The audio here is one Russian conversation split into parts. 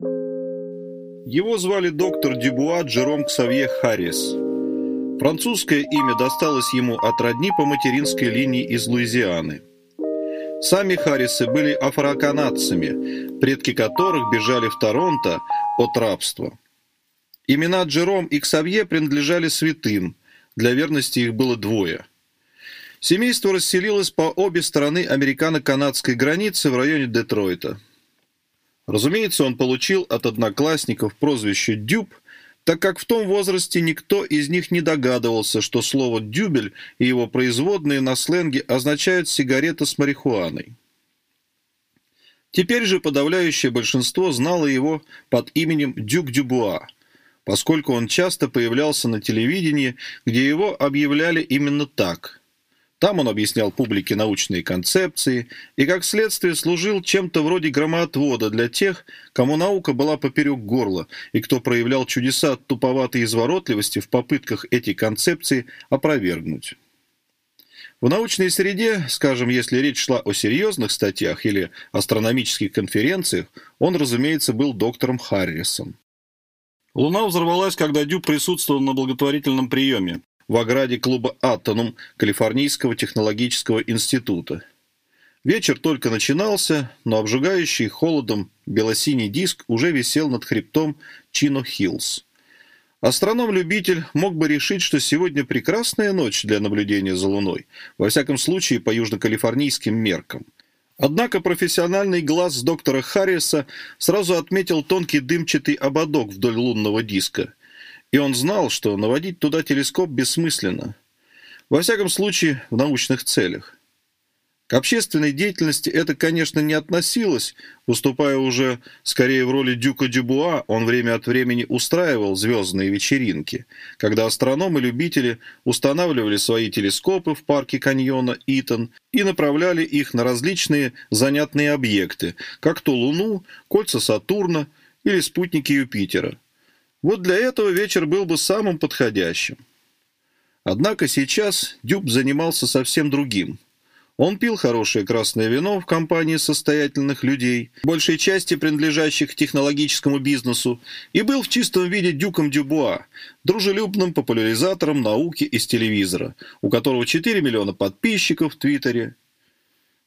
Его звали доктор Дюбуа Джером Ксавье Харрис. Французское имя досталось ему от родни по материнской линии из Луизианы. Сами Харрисы были афроканадцами, предки которых бежали в Торонто от рабства. Имена Джером и Ксавье принадлежали святым, для верности их было двое. Семейство расселилось по обе стороны американо-канадской границы в районе Детройта. Разумеется, он получил от одноклассников прозвище «Дюб», так как в том возрасте никто из них не догадывался, что слово «дюбель» и его производные на сленге означают «сигарета с марихуаной». Теперь же подавляющее большинство знало его под именем Дюк Дюбуа, поскольку он часто появлялся на телевидении, где его объявляли именно так – там он объяснял публике научные концепции и, как следствие, служил чем-то вроде громоотвода для тех, кому наука была поперек горла и кто проявлял чудеса туповатой изворотливости в попытках эти концепции опровергнуть. В научной среде, скажем, если речь шла о серьезных статьях или астрономических конференциях, он, разумеется, был доктором Харрисом. Луна взорвалась, когда Дю присутствовал на благотворительном приеме в ограде клуба «Атонум» Калифорнийского технологического института. Вечер только начинался, но обжигающий холодом белосиний диск уже висел над хребтом Чино-Хиллз. Астроном-любитель мог бы решить, что сегодня прекрасная ночь для наблюдения за Луной, во всяком случае по южнокалифорнийским меркам. Однако профессиональный глаз доктора Харриса сразу отметил тонкий дымчатый ободок вдоль лунного диска – и он знал, что наводить туда телескоп бессмысленно. Во всяком случае, в научных целях. К общественной деятельности это, конечно, не относилось. Выступая уже скорее в роли Дюка Дюбуа, он время от времени устраивал звездные вечеринки, когда астрономы-любители устанавливали свои телескопы в парке каньона Итон и направляли их на различные занятные объекты, как то Луну, кольца Сатурна или спутники Юпитера – вот для этого вечер был бы самым подходящим. Однако сейчас Дюб занимался совсем другим. Он пил хорошее красное вино в компании состоятельных людей, большей части принадлежащих технологическому бизнесу, и был в чистом виде Дюком Дюбуа, дружелюбным популяризатором науки из телевизора, у которого 4 миллиона подписчиков в Твиттере.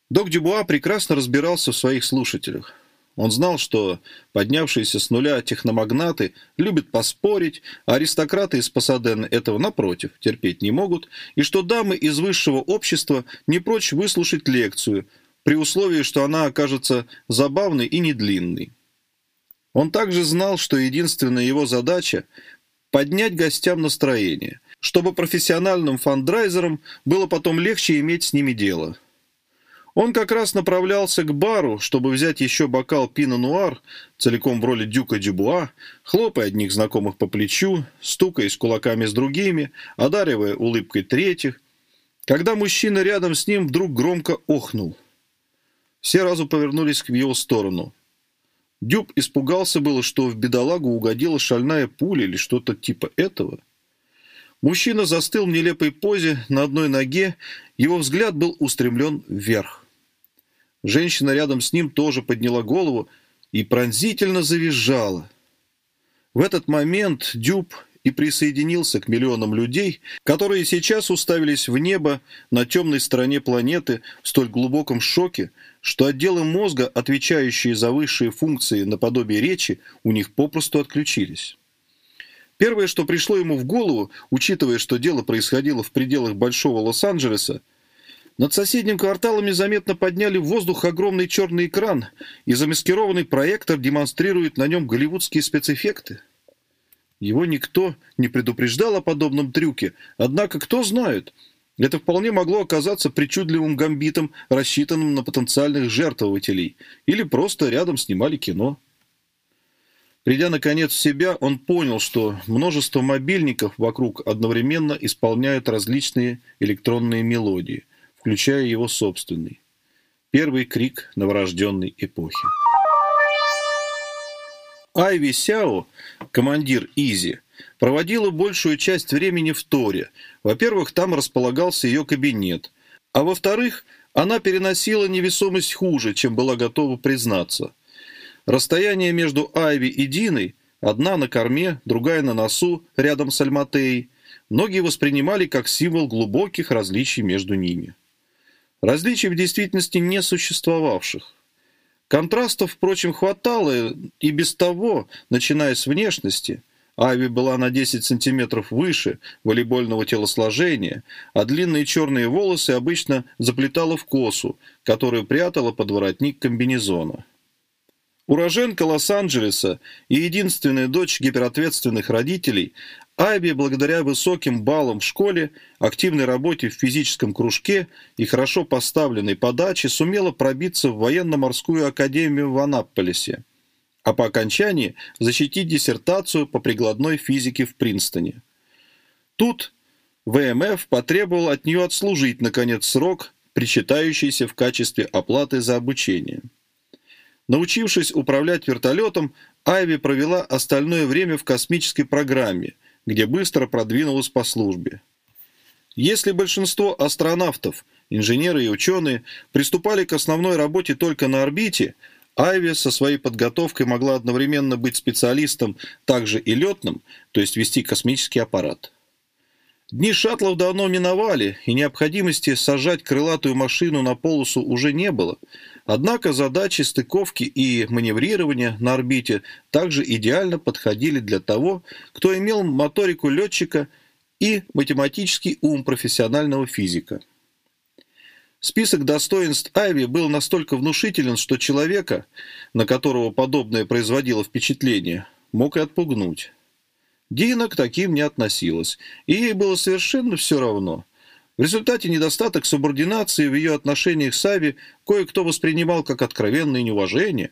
Док Дюбуа прекрасно разбирался в своих слушателях. Он знал, что поднявшиеся с нуля техномагнаты любят поспорить, а аристократы из Пасадены этого, напротив, терпеть не могут, и что дамы из высшего общества не прочь выслушать лекцию, при условии, что она окажется забавной и недлинной. Он также знал, что единственная его задача – поднять гостям настроение, чтобы профессиональным фандрайзерам было потом легче иметь с ними дело – он как раз направлялся к бару, чтобы взять еще бокал пино-нуар, целиком в роли дюка Дюбуа, хлопая одних знакомых по плечу, стукаясь кулаками с другими, одаривая улыбкой третьих, когда мужчина рядом с ним вдруг громко охнул. Все разу повернулись в его сторону. Дюб испугался было, что в бедолагу угодила шальная пуля или что-то типа этого. Мужчина застыл в нелепой позе на одной ноге, его взгляд был устремлен вверх. Женщина рядом с ним тоже подняла голову и пронзительно завизжала. В этот момент Дюб и присоединился к миллионам людей, которые сейчас уставились в небо на темной стороне планеты в столь глубоком шоке, что отделы мозга, отвечающие за высшие функции наподобие речи, у них попросту отключились. Первое, что пришло ему в голову, учитывая, что дело происходило в пределах Большого Лос-Анджелеса, над соседним кварталами заметно подняли в воздух огромный черный экран, и замаскированный проектор демонстрирует на нем голливудские спецэффекты. Его никто не предупреждал о подобном трюке, однако кто знает, это вполне могло оказаться причудливым гамбитом, рассчитанным на потенциальных жертвователей, или просто рядом снимали кино. Придя, наконец, в себя, он понял, что множество мобильников вокруг одновременно исполняют различные электронные мелодии – включая его собственный. Первый крик новорожденной эпохи. Айви Сяо, командир Изи, проводила большую часть времени в Торе. Во-первых, там располагался ее кабинет, а во-вторых, она переносила невесомость хуже, чем была готова признаться. Расстояние между Айви и Диной, одна на корме, другая на носу, рядом с Альматеей, многие воспринимали как символ глубоких различий между ними. Различий в действительности не существовавших. Контрастов, впрочем, хватало и без того, начиная с внешности. Айви была на 10 сантиметров выше волейбольного телосложения, а длинные черные волосы обычно заплетала в косу, которую прятала под воротник комбинезона. Уроженка Лос-Анджелеса и единственная дочь гиперответственных родителей, Айби, благодаря высоким баллам в школе, активной работе в физическом кружке и хорошо поставленной подаче сумела пробиться в военно-морскую академию в Анапполисе, а по окончании защитить диссертацию по прикладной физике в Принстоне. Тут ВМФ потребовал от нее отслужить, наконец, срок, причитающийся в качестве оплаты за обучение. Научившись управлять вертолетом, Айви провела остальное время в космической программе – где быстро продвинулась по службе. Если большинство астронавтов, инженеры и ученые приступали к основной работе только на орбите, Айви со своей подготовкой могла одновременно быть специалистом также и летным, то есть вести космический аппарат. Дни шаттлов давно миновали, и необходимости сажать крылатую машину на полосу уже не было. Однако задачи стыковки и маневрирования на орбите также идеально подходили для того, кто имел моторику летчика и математический ум профессионального физика. Список достоинств Айви был настолько внушителен, что человека, на которого подобное производило впечатление, мог и отпугнуть. Дина к таким не относилась, и ей было совершенно все равно. В результате недостаток субординации в ее отношениях с Ави кое-кто воспринимал как откровенное неуважение.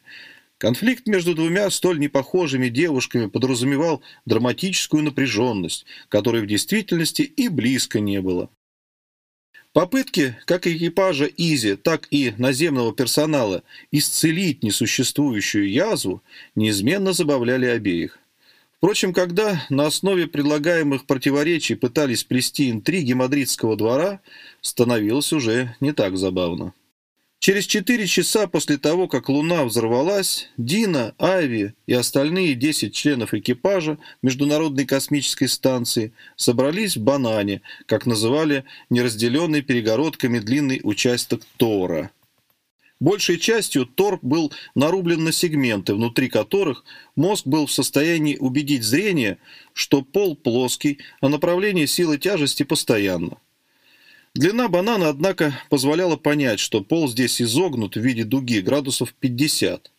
Конфликт между двумя столь непохожими девушками подразумевал драматическую напряженность, которой в действительности и близко не было. Попытки как экипажа Изи, так и наземного персонала исцелить несуществующую язву неизменно забавляли обеих. Впрочем, когда на основе предлагаемых противоречий пытались плести интриги мадридского двора, становилось уже не так забавно. Через четыре часа после того, как Луна взорвалась, Дина, Айви и остальные десять членов экипажа Международной космической станции собрались в Банане, как называли неразделенный перегородками длинный участок Тора – Большей частью торп был нарублен на сегменты, внутри которых мозг был в состоянии убедить зрение, что пол плоский, а направление силы тяжести постоянно. Длина банана, однако, позволяла понять, что пол здесь изогнут в виде дуги градусов 50.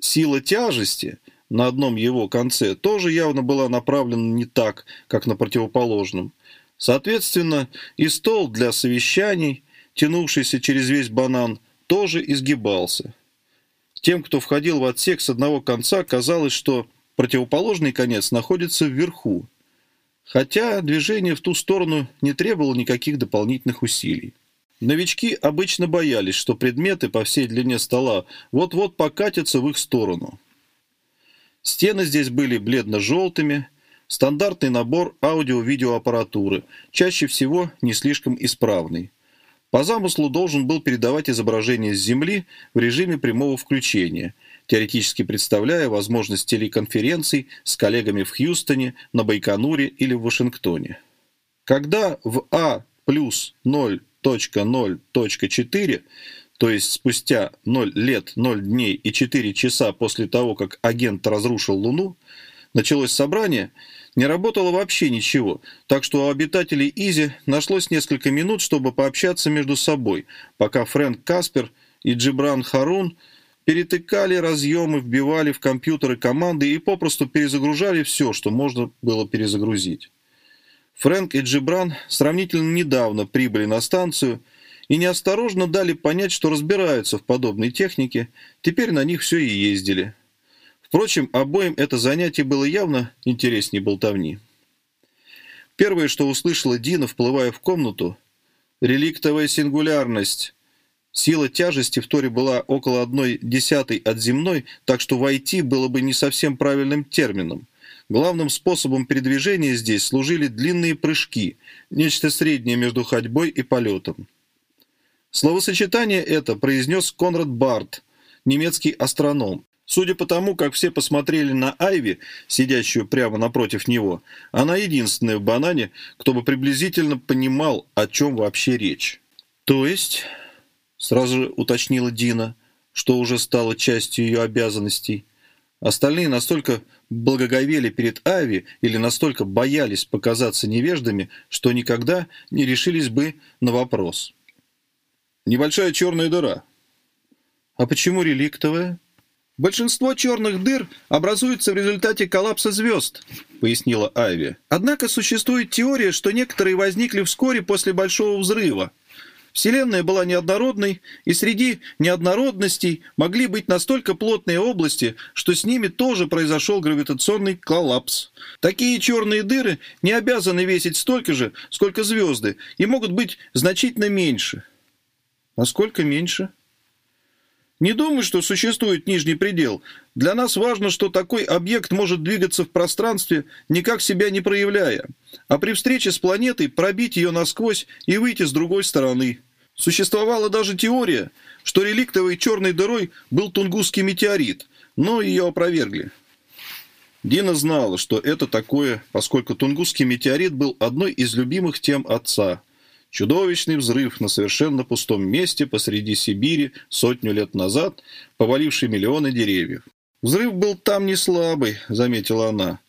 Сила тяжести на одном его конце тоже явно была направлена не так, как на противоположном. Соответственно, и стол для совещаний, тянувшийся через весь банан, тоже изгибался. Тем, кто входил в отсек с одного конца, казалось, что противоположный конец находится вверху, хотя движение в ту сторону не требовало никаких дополнительных усилий. Новички обычно боялись, что предметы по всей длине стола вот-вот покатятся в их сторону. Стены здесь были бледно-желтыми, стандартный набор аудио-видеоаппаратуры, чаще всего не слишком исправный. По замыслу должен был передавать изображение с Земли в режиме прямого включения, теоретически представляя возможность телеконференций с коллегами в Хьюстоне, на Байконуре или в Вашингтоне. Когда в А плюс 0.0.4, то есть спустя 0 лет, 0 дней и 4 часа после того, как агент разрушил Луну, началось собрание – не работало вообще ничего, так что у обитателей Изи нашлось несколько минут, чтобы пообщаться между собой, пока Фрэнк Каспер и Джибран Харун перетыкали разъемы, вбивали в компьютеры команды и попросту перезагружали все, что можно было перезагрузить. Фрэнк и Джибран сравнительно недавно прибыли на станцию и неосторожно дали понять, что разбираются в подобной технике, теперь на них все и ездили. Впрочем, обоим это занятие было явно интереснее болтовни. Первое, что услышала Дина, вплывая в комнату – реликтовая сингулярность. Сила тяжести в Торе была около одной десятой от земной, так что войти было бы не совсем правильным термином. Главным способом передвижения здесь служили длинные прыжки, нечто среднее между ходьбой и полетом. Словосочетание это произнес Конрад Барт, немецкий астроном. Судя по тому, как все посмотрели на Айви, сидящую прямо напротив него, она единственная в банане, кто бы приблизительно понимал, о чем вообще речь. «То есть?» — сразу же уточнила Дина, что уже стало частью ее обязанностей. Остальные настолько благоговели перед Ави или настолько боялись показаться невеждами, что никогда не решились бы на вопрос. «Небольшая черная дыра». «А почему реликтовая?» «Большинство черных дыр образуются в результате коллапса звезд», — пояснила Айви. «Однако существует теория, что некоторые возникли вскоре после Большого взрыва. Вселенная была неоднородной, и среди неоднородностей могли быть настолько плотные области, что с ними тоже произошел гравитационный коллапс. Такие черные дыры не обязаны весить столько же, сколько звезды, и могут быть значительно меньше». «Насколько меньше?» Не думаю, что существует нижний предел. Для нас важно, что такой объект может двигаться в пространстве, никак себя не проявляя, а при встрече с планетой пробить ее насквозь и выйти с другой стороны. Существовала даже теория, что реликтовой черной дырой был Тунгусский метеорит, но ее опровергли. Дина знала, что это такое, поскольку Тунгусский метеорит был одной из любимых тем отца – Чудовищный взрыв на совершенно пустом месте посреди Сибири сотню лет назад, поваливший миллионы деревьев. «Взрыв был там не слабый», — заметила она.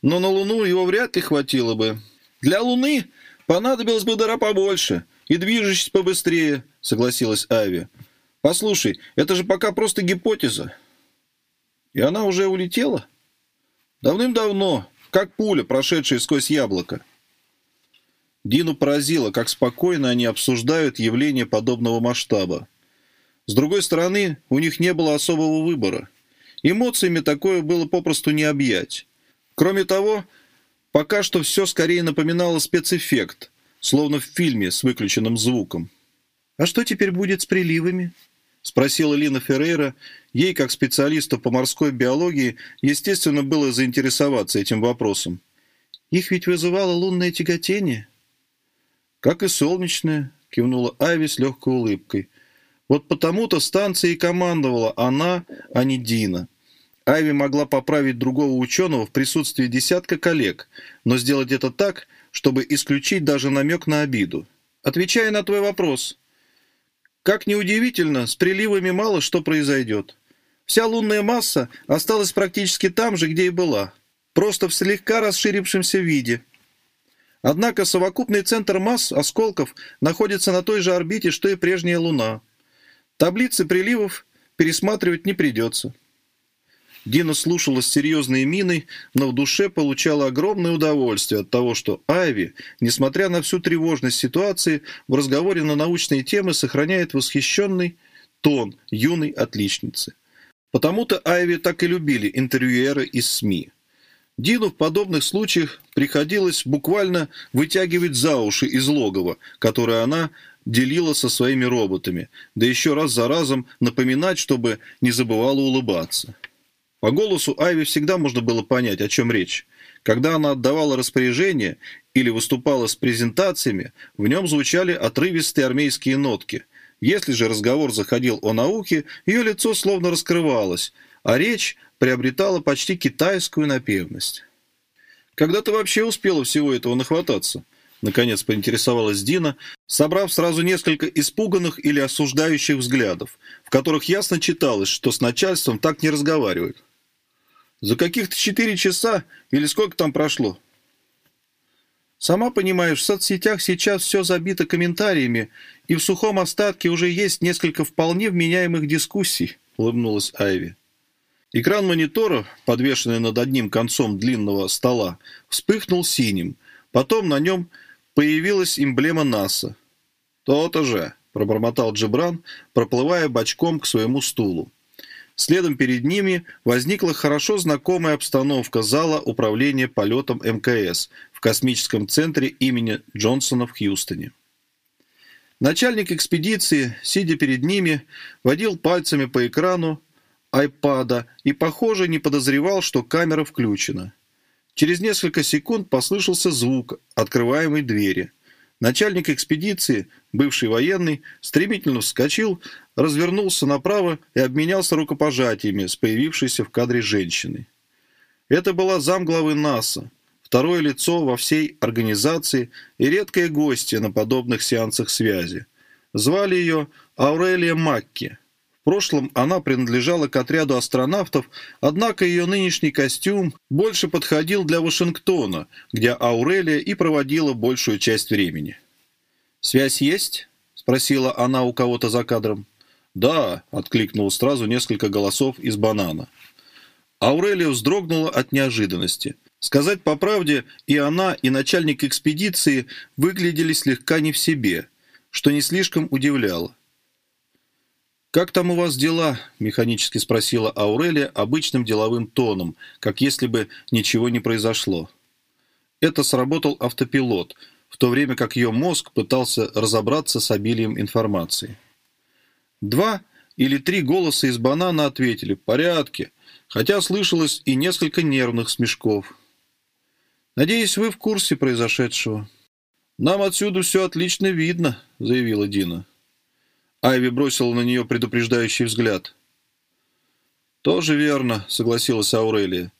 «Но на Луну его вряд ли хватило бы. Для Луны понадобилось бы дыра побольше и движущись побыстрее», — согласилась Ави. «Послушай, это же пока просто гипотеза». «И она уже улетела?» «Давным-давно, как пуля, прошедшая сквозь яблоко». Дину поразило, как спокойно они обсуждают явление подобного масштаба. С другой стороны, у них не было особого выбора. Эмоциями такое было попросту не объять. Кроме того, пока что все скорее напоминало спецэффект, словно в фильме с выключенным звуком. «А что теперь будет с приливами?» — спросила Лина Феррейра. Ей, как специалисту по морской биологии, естественно, было заинтересоваться этим вопросом. «Их ведь вызывало лунное тяготение?» «Как и солнечная», — кивнула Айви с легкой улыбкой. «Вот потому-то станция и командовала она, а не Дина». Айви могла поправить другого ученого в присутствии десятка коллег, но сделать это так, чтобы исключить даже намек на обиду. Отвечая на твой вопрос, как неудивительно, с приливами мало что произойдет. Вся лунная масса осталась практически там же, где и была, просто в слегка расширившемся виде – Однако совокупный центр масс осколков находится на той же орбите, что и прежняя Луна. Таблицы приливов пересматривать не придется. Дина слушала с серьезной миной, но в душе получала огромное удовольствие от того, что Айви, несмотря на всю тревожность ситуации, в разговоре на научные темы сохраняет восхищенный тон юной отличницы. Потому-то Айви так и любили интервьюеры из СМИ. Дину в подобных случаях приходилось буквально вытягивать за уши из логова, которое она делила со своими роботами, да еще раз за разом напоминать, чтобы не забывала улыбаться. По голосу Айви всегда можно было понять, о чем речь. Когда она отдавала распоряжение или выступала с презентациями, в нем звучали отрывистые армейские нотки. Если же разговор заходил о науке, ее лицо словно раскрывалось, а речь приобретала почти китайскую напевность. «Когда ты вообще успела всего этого нахвататься?» Наконец поинтересовалась Дина, собрав сразу несколько испуганных или осуждающих взглядов, в которых ясно читалось, что с начальством так не разговаривают. «За каких-то четыре часа или сколько там прошло?» «Сама понимаешь, в соцсетях сейчас все забито комментариями, и в сухом остатке уже есть несколько вполне вменяемых дискуссий», — улыбнулась Айви. Экран монитора, подвешенный над одним концом длинного стола, вспыхнул синим. Потом на нем появилась эмблема НАСА. «То-то же», — пробормотал Джебран, проплывая бочком к своему стулу. Следом перед ними возникла хорошо знакомая обстановка зала управления полетом МКС в космическом центре имени Джонсона в Хьюстоне. Начальник экспедиции, сидя перед ними, водил пальцами по экрану, айпада и, похоже, не подозревал, что камера включена. Через несколько секунд послышался звук открываемой двери. Начальник экспедиции, бывший военный, стремительно вскочил, развернулся направо и обменялся рукопожатиями с появившейся в кадре женщиной. Это была замглавы НАСА, второе лицо во всей организации и редкое гостья на подобных сеансах связи. Звали ее Аурелия Макки. В прошлом она принадлежала к отряду астронавтов, однако ее нынешний костюм больше подходил для Вашингтона, где Аурелия и проводила большую часть времени. «Связь есть?» — спросила она у кого-то за кадром. «Да», — откликнул сразу несколько голосов из банана. Аурелия вздрогнула от неожиданности. Сказать по правде, и она, и начальник экспедиции выглядели слегка не в себе, что не слишком удивляло. «Как там у вас дела?» – механически спросила Аурелия обычным деловым тоном, как если бы ничего не произошло. Это сработал автопилот, в то время как ее мозг пытался разобраться с обилием информации. Два или три голоса из банана ответили «в порядке», хотя слышалось и несколько нервных смешков. «Надеюсь, вы в курсе произошедшего». «Нам отсюда все отлично видно», — заявила Дина. Айви бросила на нее предупреждающий взгляд. «Тоже верно», — согласилась Аурелия.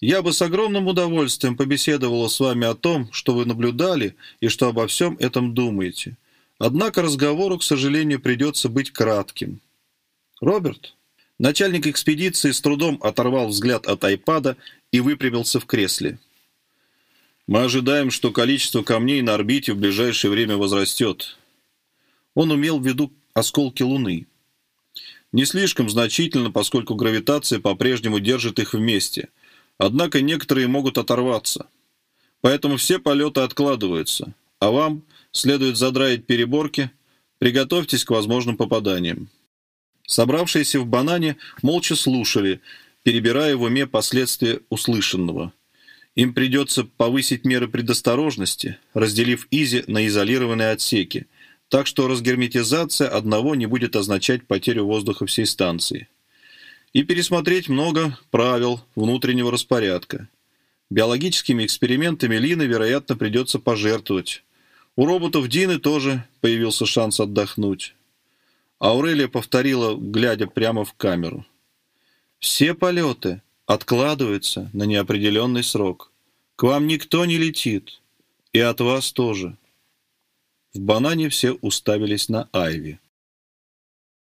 «Я бы с огромным удовольствием побеседовала с вами о том, что вы наблюдали и что обо всем этом думаете. Однако разговору, к сожалению, придется быть кратким». «Роберт?» Начальник экспедиции с трудом оторвал взгляд от айпада и выпрямился в кресле. «Мы ожидаем, что количество камней на орбите в ближайшее время возрастет». Он умел в виду осколки Луны. Не слишком значительно, поскольку гравитация по-прежнему держит их вместе. Однако некоторые могут оторваться. Поэтому все полеты откладываются. А вам следует задраить переборки. Приготовьтесь к возможным попаданиям. Собравшиеся в банане молча слушали, перебирая в уме последствия услышанного. Им придется повысить меры предосторожности, разделив Изи на изолированные отсеки – так что разгерметизация одного не будет означать потерю воздуха всей станции. И пересмотреть много правил внутреннего распорядка. Биологическими экспериментами Лины, вероятно, придется пожертвовать. У роботов Дины тоже появился шанс отдохнуть. Аурелия повторила, глядя прямо в камеру. «Все полеты откладываются на неопределенный срок. К вам никто не летит. И от вас тоже». В банане все уставились на Айви.